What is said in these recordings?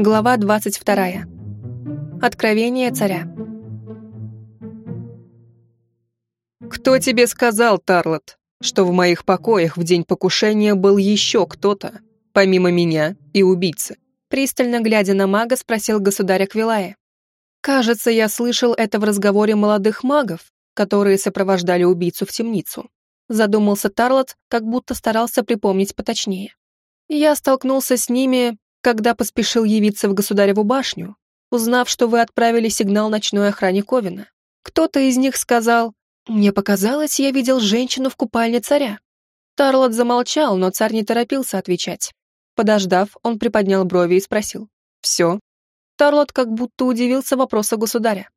Глава 22. Откровение царя. «Кто тебе сказал, Тарлот, что в моих покоях в день покушения был еще кто-то, помимо меня и убийцы?» Пристально глядя на мага, спросил государь Аквилая. «Кажется, я слышал это в разговоре молодых магов, которые сопровождали убийцу в темницу». Задумался Тарлот, как будто старался припомнить поточнее. Я столкнулся с ними, когда поспешил явиться в государеву башню, узнав, что вы отправили сигнал ночной охране Ковина. Кто-то из них сказал, «Мне показалось, я видел женщину в купальне царя». Тарлот замолчал, но царь не торопился отвечать. Подождав, он приподнял брови и спросил, «Все?» Тарлот как будто удивился вопросу государя.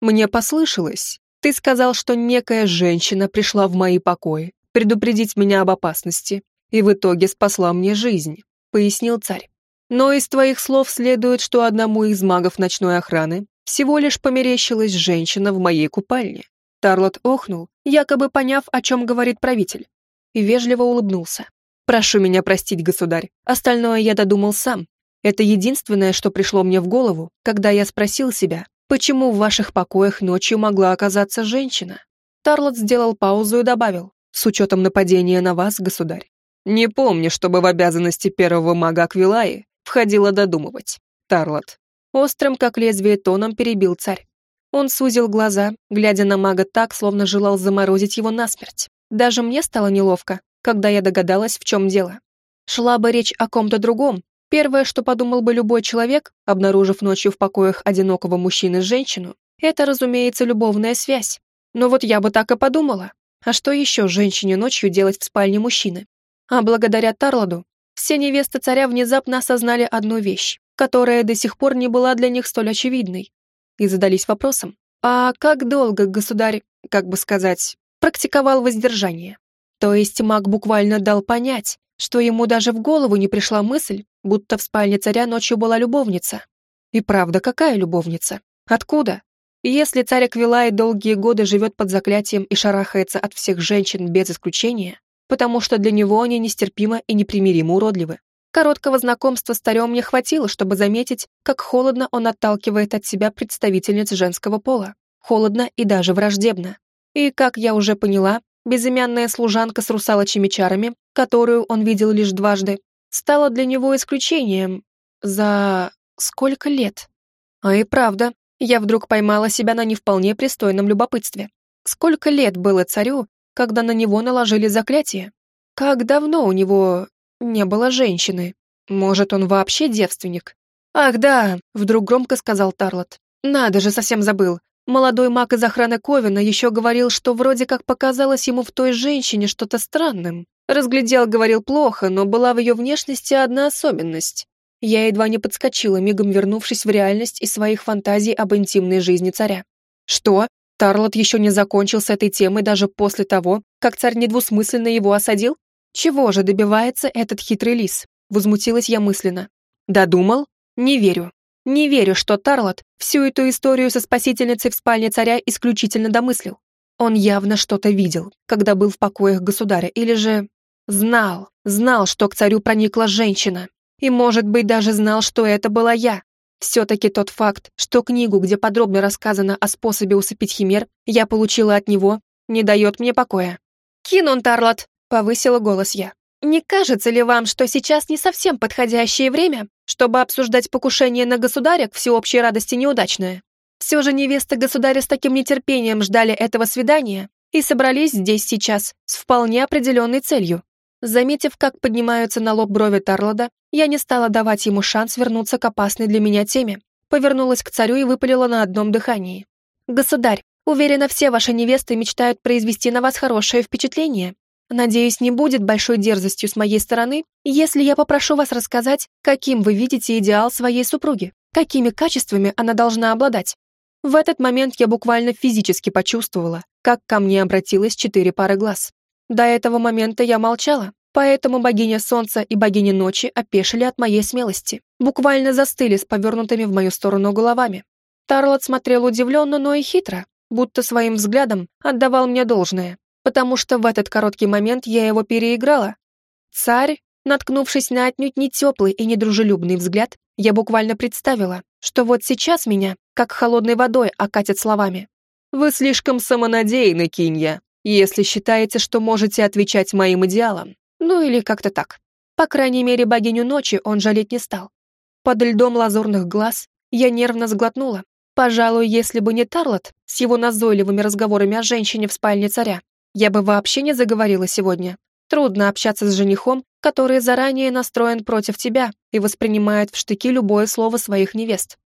«Мне послышалось. Ты сказал, что некая женщина пришла в мои покои предупредить меня об опасности и в итоге спасла мне жизнь», — пояснил царь. Но из твоих слов следует, что одному из магов ночной охраны всего лишь померещилась женщина в моей купальне. Тарлот охнул, якобы поняв, о чем говорит правитель, и вежливо улыбнулся. «Прошу меня простить, государь, остальное я додумал сам. Это единственное, что пришло мне в голову, когда я спросил себя, почему в ваших покоях ночью могла оказаться женщина?» Тарлот сделал паузу и добавил, «С учетом нападения на вас, государь. Не помню, чтобы в обязанности первого мага Аквилаи входило додумывать. Тарлот. Острым, как лезвие, тоном перебил царь. Он сузил глаза, глядя на мага так, словно желал заморозить его насмерть. Даже мне стало неловко, когда я догадалась, в чем дело. Шла бы речь о ком-то другом. Первое, что подумал бы любой человек, обнаружив ночью в покоях одинокого мужчины женщину, это, разумеется, любовная связь. Но вот я бы так и подумала. А что еще женщине ночью делать в спальне мужчины? А благодаря Тарладу все невесты царя внезапно осознали одну вещь, которая до сих пор не была для них столь очевидной, и задались вопросом, а как долго государь, как бы сказать, практиковал воздержание? То есть маг буквально дал понять, что ему даже в голову не пришла мысль, будто в спальне царя ночью была любовница. И правда, какая любовница? Откуда? Если царь Аквилай долгие годы живет под заклятием и шарахается от всех женщин без исключения, потому что для него они нестерпимо и непримиримо уродливы. Короткого знакомства с Тарем мне хватило, чтобы заметить, как холодно он отталкивает от себя представительниц женского пола. Холодно и даже враждебно. И, как я уже поняла, безымянная служанка с русалочьими чарами, которую он видел лишь дважды, стала для него исключением за... сколько лет? А и правда, я вдруг поймала себя на не вполне пристойном любопытстве. Сколько лет было царю, когда на него наложили заклятие? Как давно у него не было женщины? Может, он вообще девственник? Ах да, вдруг громко сказал Тарлот. Надо же, совсем забыл. Молодой маг из охраны Ковина еще говорил, что вроде как показалось ему в той женщине что-то странным. Разглядел, говорил плохо, но была в ее внешности одна особенность. Я едва не подскочила, мигом вернувшись в реальность из своих фантазий об интимной жизни царя. «Что?» Тарлот еще не закончил с этой темой даже после того, как царь недвусмысленно его осадил? Чего же добивается этот хитрый лис? Возмутилась я мысленно. Додумал? Не верю. Не верю, что Тарлот всю эту историю со спасительницей в спальне царя исключительно домыслил. Он явно что-то видел, когда был в покоях государя, или же знал, знал, что к царю проникла женщина, и, может быть, даже знал, что это была я. Все-таки тот факт, что книгу, где подробно рассказано о способе усыпить химер, я получила от него, не дает мне покоя. «Кинун Тарлот!» — повысила голос я. «Не кажется ли вам, что сейчас не совсем подходящее время, чтобы обсуждать покушение на государя к всеобщей радости неудачное? Все же невесты государя с таким нетерпением ждали этого свидания и собрались здесь сейчас с вполне определенной целью. Заметив, как поднимаются на лоб брови Тарлода, я не стала давать ему шанс вернуться к опасной для меня теме. Повернулась к царю и выпалила на одном дыхании. «Государь, уверена, все ваши невесты мечтают произвести на вас хорошее впечатление. Надеюсь, не будет большой дерзостью с моей стороны, если я попрошу вас рассказать, каким вы видите идеал своей супруги, какими качествами она должна обладать». В этот момент я буквально физически почувствовала, как ко мне обратилось четыре пары глаз. До этого момента я молчала, поэтому богиня солнца и богиня ночи опешили от моей смелости, буквально застыли с повернутыми в мою сторону головами. Тарлот смотрел удивленно, но и хитро, будто своим взглядом отдавал мне должное, потому что в этот короткий момент я его переиграла. Царь, наткнувшись на отнюдь не теплый и недружелюбный взгляд, Я буквально представила, что вот сейчас меня, как холодной водой, окатят словами. «Вы слишком самонадеянны, Кинья, если считаете, что можете отвечать моим идеалам». Ну или как-то так. По крайней мере, богиню ночи он жалеть не стал. Под льдом лазурных глаз я нервно сглотнула. Пожалуй, если бы не Тарлот с его назойливыми разговорами о женщине в спальне царя, я бы вообще не заговорила сегодня. Трудно общаться с женихом, который заранее настроен против тебя и воспринимает в штыки любое слово своих невест.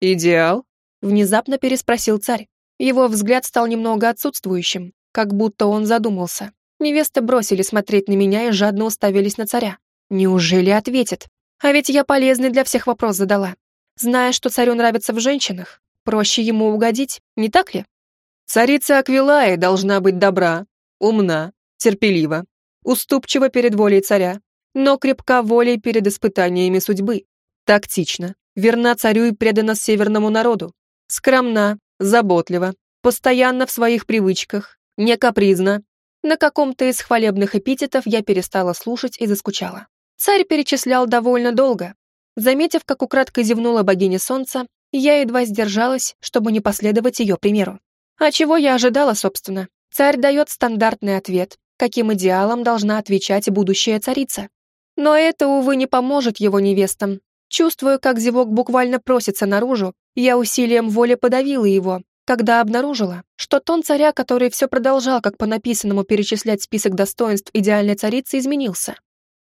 «Идеал?» — внезапно переспросил царь. Его взгляд стал немного отсутствующим, как будто он задумался. Невесты бросили смотреть на меня и жадно уставились на царя. Неужели ответит? А ведь я полезный для всех вопрос задала. Зная, что царю нравится в женщинах, проще ему угодить, не так ли? Царица Аквилаи должна быть добра, умна, терпелива, уступчива перед волей царя, но крепка волей перед испытаниями судьбы, тактична, верна царю и предана северному народу, скромна, заботлива, постоянно в своих привычках, не капризна. На каком-то из хвалебных эпитетов я перестала слушать и заскучала. Царь перечислял довольно долго. Заметив, как украдкой зевнула богиня солнца, я едва сдержалась, чтобы не последовать ее примеру. А чего я ожидала, собственно? Царь дает стандартный ответ, каким идеалом должна отвечать будущая царица. Но это, увы, не поможет его невестам. Чувствуя, как зевок буквально просится наружу, я усилием воли подавила его, когда обнаружила, что тон царя, который все продолжал, как по написанному перечислять список достоинств идеальной царицы, изменился.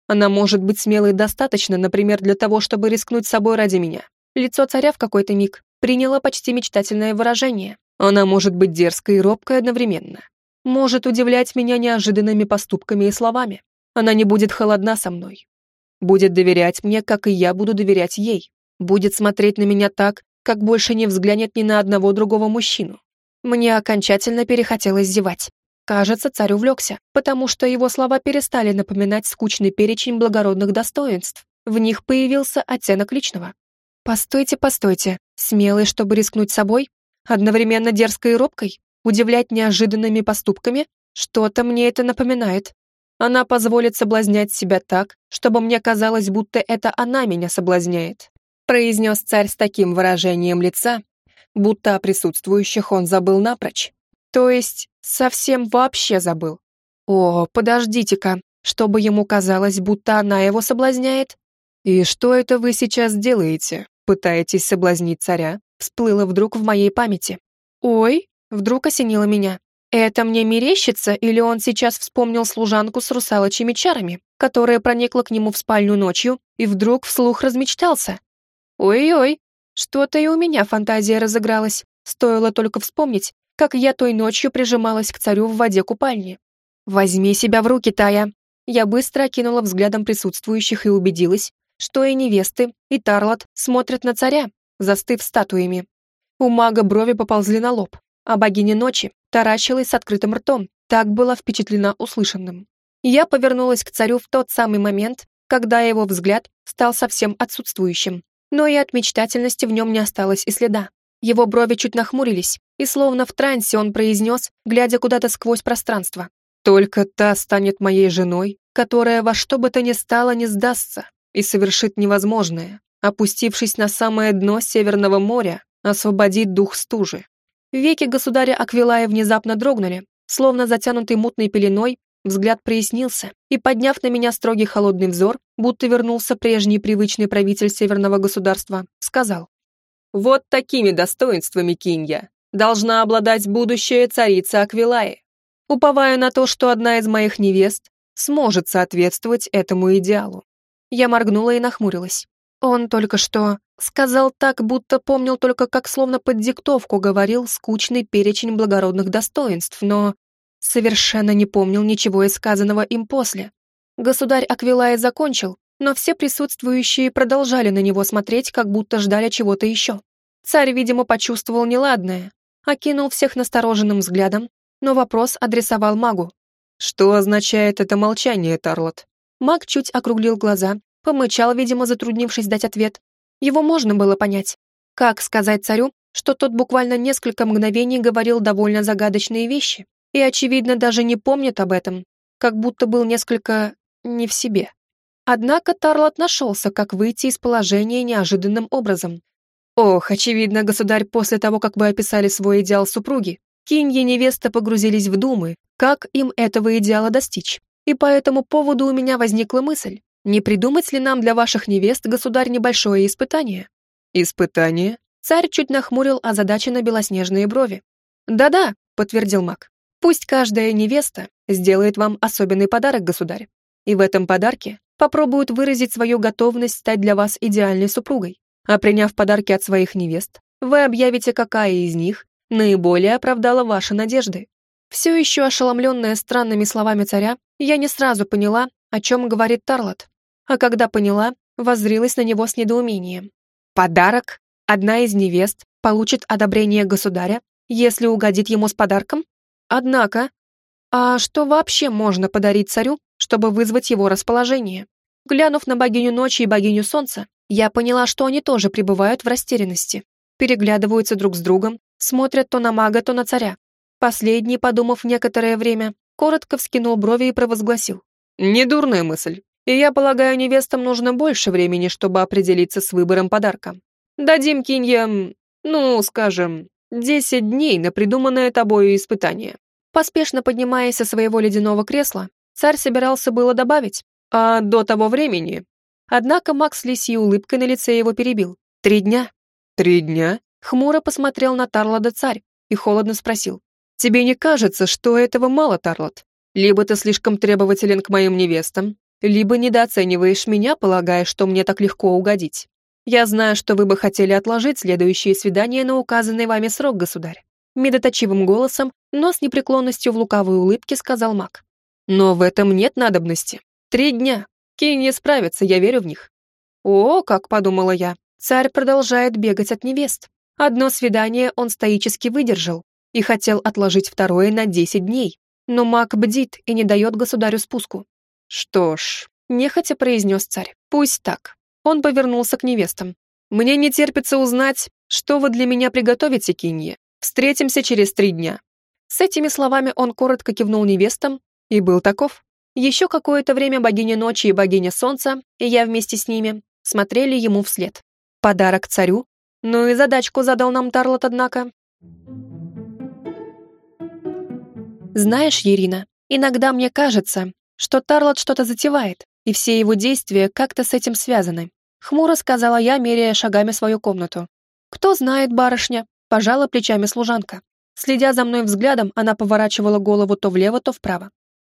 Она может быть смелой достаточно, например, для того, чтобы рискнуть собой ради меня. Лицо царя в какой-то миг приняло почти мечтательное выражение. Она может быть дерзкой и робкой одновременно может удивлять меня неожиданными поступками и словами. Она не будет холодна со мной. Будет доверять мне, как и я буду доверять ей. Будет смотреть на меня так, как больше не взглянет ни на одного другого мужчину. Мне окончательно перехотелось зевать. Кажется, царь увлекся, потому что его слова перестали напоминать скучный перечень благородных достоинств. В них появился оттенок личного. «Постойте, постойте. Смелый, чтобы рискнуть собой? Одновременно дерзкой и робкой? удивлять неожиданными поступками, что-то мне это напоминает. Она позволит соблазнять себя так, чтобы мне казалось, будто это она меня соблазняет», произнес царь с таким выражением лица, будто о присутствующих он забыл напрочь. То есть совсем вообще забыл. О, подождите-ка, чтобы ему казалось, будто она его соблазняет? «И что это вы сейчас делаете? Пытаетесь соблазнить царя?» всплыло вдруг в моей памяти. «Ой, Вдруг осенило меня. Это мне мерещится, или он сейчас вспомнил служанку с русалочьими чарами, которая проникла к нему в спальню ночью и вдруг вслух размечтался? Ой-ой, что-то и у меня фантазия разыгралась. Стоило только вспомнить, как я той ночью прижималась к царю в воде купальни. «Возьми себя в руки, Тая!» Я быстро окинула взглядом присутствующих и убедилась, что и невесты, и Тарлот смотрят на царя, застыв статуями. У мага брови поползли на лоб, а богиня ночи таращилась с открытым ртом, так была впечатлена услышанным. Я повернулась к царю в тот самый момент, когда его взгляд стал совсем отсутствующим, но и от мечтательности в нем не осталось и следа. Его брови чуть нахмурились, и словно в трансе он произнес, глядя куда-то сквозь пространство. «Только та станет моей женой, которая во что бы то ни стало не сдастся и совершит невозможное, опустившись на самое дно Северного моря, освободит дух стужи. Веки государя Аквилая внезапно дрогнули, словно затянутый мутной пеленой, взгляд прояснился, и, подняв на меня строгий холодный взор, будто вернулся прежний привычный правитель северного государства, сказал. «Вот такими достоинствами, Кинья, должна обладать будущая царица Аквилаи. Уповая на то, что одна из моих невест сможет соответствовать этому идеалу». Я моргнула и нахмурилась. Он только что сказал так, будто помнил только, как словно под диктовку говорил скучный перечень благородных достоинств, но совершенно не помнил ничего из сказанного им после. Государь Аквилая закончил, но все присутствующие продолжали на него смотреть, как будто ждали чего-то еще. Царь, видимо, почувствовал неладное, окинул всех настороженным взглядом, но вопрос адресовал магу. «Что означает это молчание, Тарлот?» Маг чуть округлил глаза, Помычал, видимо, затруднившись дать ответ. Его можно было понять. Как сказать царю, что тот буквально несколько мгновений говорил довольно загадочные вещи и, очевидно, даже не помнит об этом, как будто был несколько не в себе. Однако Тарлот нашелся, как выйти из положения неожиданным образом. Ох, очевидно, государь, после того, как вы описали свой идеал супруги, Кинь и невеста погрузились в думы, как им этого идеала достичь. И по этому поводу у меня возникла мысль, не придумать ли нам для ваших невест, государь, небольшое испытание? Испытание? Царь чуть нахмурил озадаченно белоснежные брови. «Да-да», — подтвердил маг. «Пусть каждая невеста сделает вам особенный подарок, государь. И в этом подарке попробуют выразить свою готовность стать для вас идеальной супругой. А приняв подарки от своих невест, вы объявите, какая из них наиболее оправдала ваши надежды. Все еще ошеломленная странными словами царя, я не сразу поняла, о чем говорит Тарлот. А когда поняла, воззрилась на него с недоумением. Подарок? Одна из невест получит одобрение государя, если угодит ему с подарком? Однако, а что вообще можно подарить царю, чтобы вызвать его расположение? Глянув на богиню ночи и богиню солнца, я поняла, что они тоже пребывают в растерянности. Переглядываются друг с другом, смотрят то на мага, то на царя. Последний, подумав некоторое время, коротко вскинул брови и провозгласил. «Недурная мысль. И я полагаю, невестам нужно больше времени, чтобы определиться с выбором подарка. Дадим киньям, ну, скажем, десять дней на придуманное тобою испытание». Поспешно поднимаясь со своего ледяного кресла, царь собирался было добавить, а до того времени. Однако Макс лисьей улыбкой на лице его перебил. «Три дня». «Три дня?» Хмуро посмотрел на Тарлода царь и холодно спросил. «Тебе не кажется, что этого мало, Тарлот? Либо ты слишком требователен к моим невестам, либо недооцениваешь меня, полагая, что мне так легко угодить. Я знаю, что вы бы хотели отложить следующее свидание на указанный вами срок, государь». Медоточивым голосом, но с непреклонностью в лукавой улыбке сказал маг. «Но в этом нет надобности. Три дня. Кенни справится, я верю в них». «О, как подумала я, царь продолжает бегать от невест. Одно свидание он стоически выдержал и хотел отложить второе на 10 дней, но маг бдит и не дает государю спуску. Что ж, нехотя произнес царь, пусть так. Он повернулся к невестам. Мне не терпится узнать, что вы для меня приготовите, Кинье. Встретимся через три дня. С этими словами он коротко кивнул невестам и был таков. Еще какое-то время богиня ночи и богиня солнца, и я вместе с ними, смотрели ему вслед. Подарок царю ну и задачку задал нам Тарлот, однако. Знаешь, Ирина, иногда мне кажется, что Тарлот что-то затевает, и все его действия как-то с этим связаны. Хмуро сказала я, меряя шагами свою комнату. «Кто знает, барышня?» – пожала плечами служанка. Следя за мной взглядом, она поворачивала голову то влево, то вправо.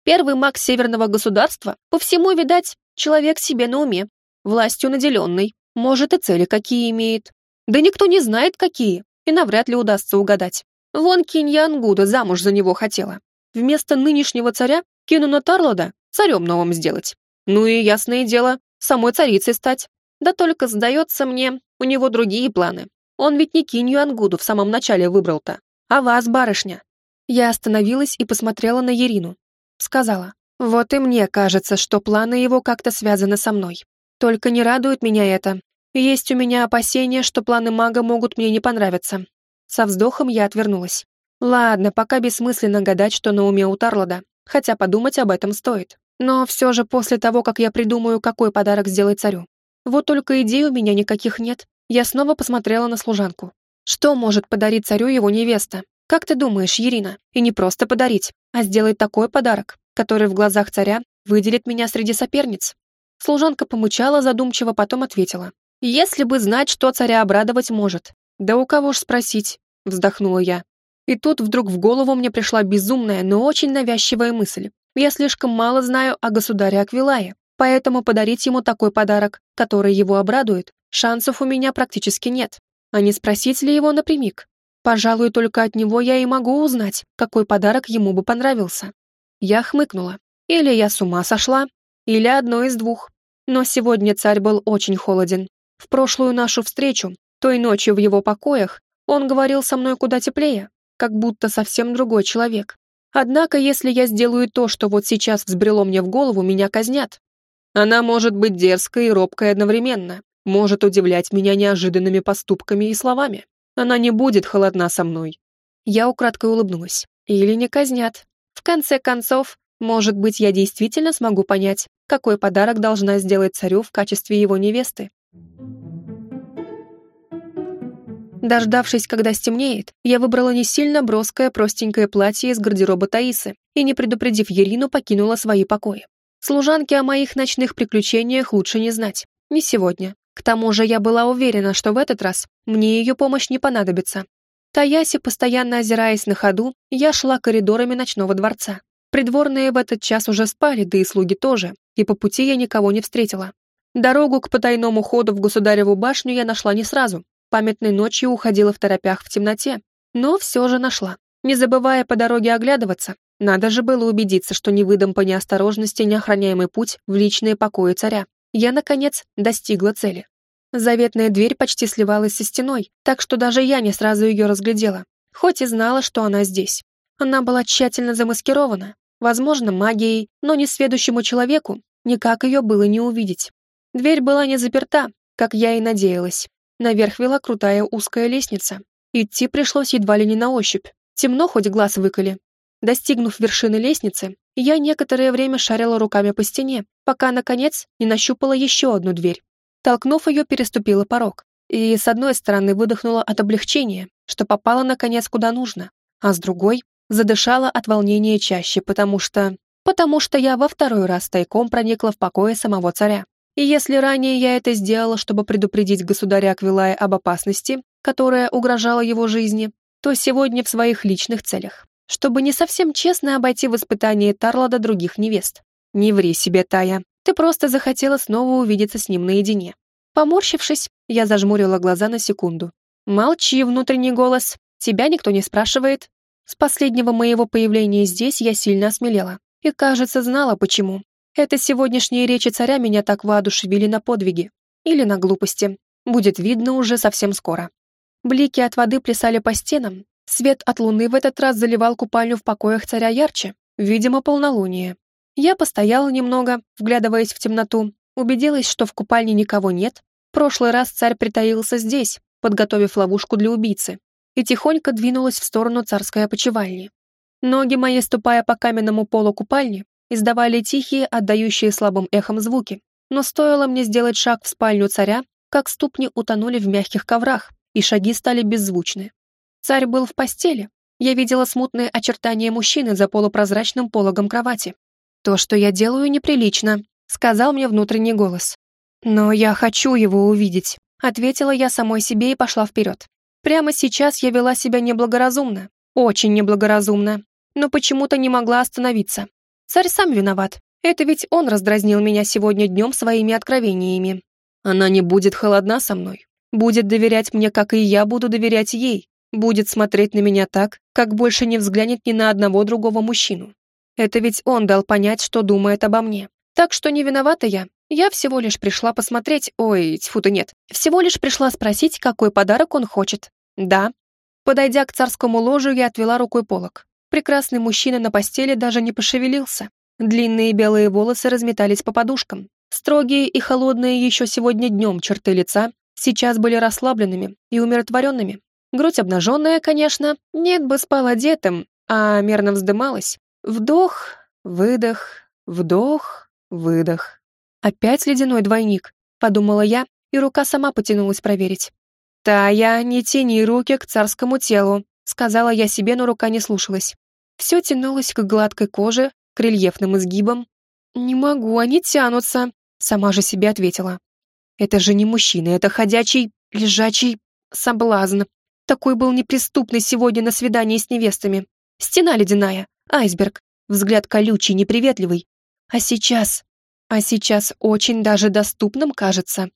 Первый маг северного государства, по всему, видать, человек себе на уме, властью наделенный, может и цели какие имеет. Да никто не знает, какие, и навряд ли удастся угадать. Вон Кинья Ангуда замуж за него хотела. Вместо нынешнего царя Кинуна Тарлода царем новым сделать. Ну и, ясное дело, самой царицей стать. Да только, сдается мне, у него другие планы. Он ведь не Кинью Ангуду в самом начале выбрал-то, а вас, барышня. Я остановилась и посмотрела на Ерину. Сказала, вот и мне кажется, что планы его как-то связаны со мной. Только не радует меня это, есть у меня опасения, что планы мага могут мне не понравиться. Со вздохом я отвернулась. Ладно, пока бессмысленно гадать, что на уме у Тарлода, хотя подумать об этом стоит. Но все же после того, как я придумаю, какой подарок сделать царю. Вот только идей у меня никаких нет. Я снова посмотрела на служанку. Что может подарить царю его невеста? Как ты думаешь, Ирина? И не просто подарить, а сделать такой подарок, который в глазах царя выделит меня среди соперниц. Служанка помучала задумчиво, потом ответила. Если бы знать, что царя обрадовать может. Да у кого ж спросить, вздохнула я. И тут вдруг в голову мне пришла безумная, но очень навязчивая мысль. Я слишком мало знаю о государе Аквилае, поэтому подарить ему такой подарок, который его обрадует, шансов у меня практически нет. А не спросить ли его напрямик? Пожалуй, только от него я и могу узнать, какой подарок ему бы понравился. Я хмыкнула. Или я с ума сошла, или одно из двух. Но сегодня царь был очень холоден, в прошлую нашу встречу, той ночью в его покоях, он говорил со мной куда теплее, как будто совсем другой человек. Однако, если я сделаю то, что вот сейчас взбрело мне в голову, меня казнят. Она может быть дерзкой и робкой одновременно, может удивлять меня неожиданными поступками и словами. Она не будет холодна со мной. Я украдкой улыбнулась. Или не казнят. В конце концов, может быть, я действительно смогу понять, какой подарок должна сделать царю в качестве его невесты. Дождавшись, когда стемнеет, я выбрала не сильно броское простенькое платье из гардероба Таисы и, не предупредив Ерину, покинула свои покои. Служанке о моих ночных приключениях лучше не знать. Не сегодня. К тому же я была уверена, что в этот раз мне ее помощь не понадобится. Таяси, постоянно озираясь на ходу, я шла коридорами ночного дворца. Придворные в этот час уже спали, да и слуги тоже, и по пути я никого не встретила. Дорогу к потайному ходу в государеву башню я нашла не сразу. Памятной ночью уходила в торопях в темноте, но все же нашла. Не забывая по дороге оглядываться, надо же было убедиться, что не выдам по неосторожности неохраняемый путь в личные покои царя. Я, наконец, достигла цели. Заветная дверь почти сливалась со стеной, так что даже я не сразу ее разглядела, хоть и знала, что она здесь. Она была тщательно замаскирована, возможно, магией, но несведущему человеку никак ее было не увидеть. Дверь была не заперта, как я и надеялась. Наверх вела крутая узкая лестница. Идти пришлось едва ли не на ощупь. Темно, хоть глаз выколи. Достигнув вершины лестницы, я некоторое время шарила руками по стене, пока, наконец, не нащупала еще одну дверь. Толкнув ее, переступила порог. И с одной стороны выдохнула от облегчения, что попала, наконец, куда нужно, а с другой задышала от волнения чаще, потому что... Потому что я во второй раз тайком проникла в покое самого царя. И если ранее я это сделала, чтобы предупредить государя Аквилая об опасности, которая угрожала его жизни, то сегодня в своих личных целях чтобы не совсем честно обойти в испытании Тарлада других невест. Не ври себе, Тая, ты просто захотела снова увидеться с ним наедине. Поморщившись, я зажмурила глаза на секунду. «Молчи, внутренний голос, тебя никто не спрашивает». С последнего моего появления здесь я сильно осмелела. И, кажется, знала, почему. Это сегодняшние речи царя меня так воодушевили на подвиги. Или на глупости. Будет видно уже совсем скоро. Блики от воды плясали по стенам, Свет от луны в этот раз заливал купальню в покоях царя ярче, видимо, полнолуние. Я постояла немного, вглядываясь в темноту, убедилась, что в купальне никого нет. В прошлый раз царь притаился здесь, подготовив ловушку для убийцы, и тихонько двинулась в сторону царской опочивальни. Ноги мои, ступая по каменному полу купальни, издавали тихие, отдающие слабым эхом звуки, но стоило мне сделать шаг в спальню царя, как ступни утонули в мягких коврах, и шаги стали беззвучны. Царь был в постели. Я видела смутные очертания мужчины за полупрозрачным пологом кровати. «То, что я делаю, неприлично», — сказал мне внутренний голос. «Но я хочу его увидеть», — ответила я самой себе и пошла вперед. Прямо сейчас я вела себя неблагоразумно, очень неблагоразумно, но почему-то не могла остановиться. Царь сам виноват. Это ведь он раздразнил меня сегодня днем своими откровениями. Она не будет холодна со мной. Будет доверять мне, как и я буду доверять ей будет смотреть на меня так, как больше не взглянет ни на одного другого мужчину. Это ведь он дал понять, что думает обо мне. Так что не виновата я. Я всего лишь пришла посмотреть... Ой, тьфу-то нет. Всего лишь пришла спросить, какой подарок он хочет. Да. Подойдя к царскому ложу, я отвела рукой полок. Прекрасный мужчина на постели даже не пошевелился. Длинные белые волосы разметались по подушкам. Строгие и холодные еще сегодня днем черты лица сейчас были расслабленными и умиротворенными. Грудь обнаженная, конечно, нет бы спал одетым, а мерно вздымалась. Вдох, выдох, вдох, выдох. Опять ледяной двойник, подумала я, и рука сама потянулась проверить. «Тая, не тяни руки к царскому телу», сказала я себе, но рука не слушалась. Все тянулось к гладкой коже, к рельефным изгибам. «Не могу, они тянутся», сама же себе ответила. «Это же не мужчина, это ходячий, лежачий соблазн. Такой был неприступный сегодня на свидании с невестами. Стена ледяная, айсберг, взгляд колючий, неприветливый. А сейчас... А сейчас очень даже доступным кажется.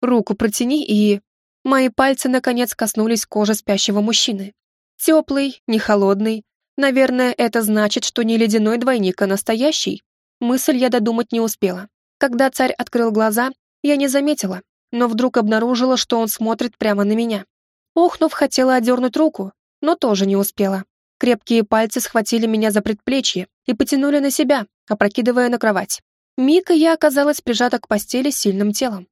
Руку протяни и... Мои пальцы наконец коснулись кожи спящего мужчины. Теплый, не холодный. Наверное, это значит, что не ледяной двойник, а настоящий. Мысль я додумать не успела. Когда царь открыл глаза, я не заметила, но вдруг обнаружила, что он смотрит прямо на меня. Охнув, хотела одернуть руку, но тоже не успела. Крепкие пальцы схватили меня за предплечье и потянули на себя, опрокидывая на кровать. Мика я оказалась прижата к постели сильным телом.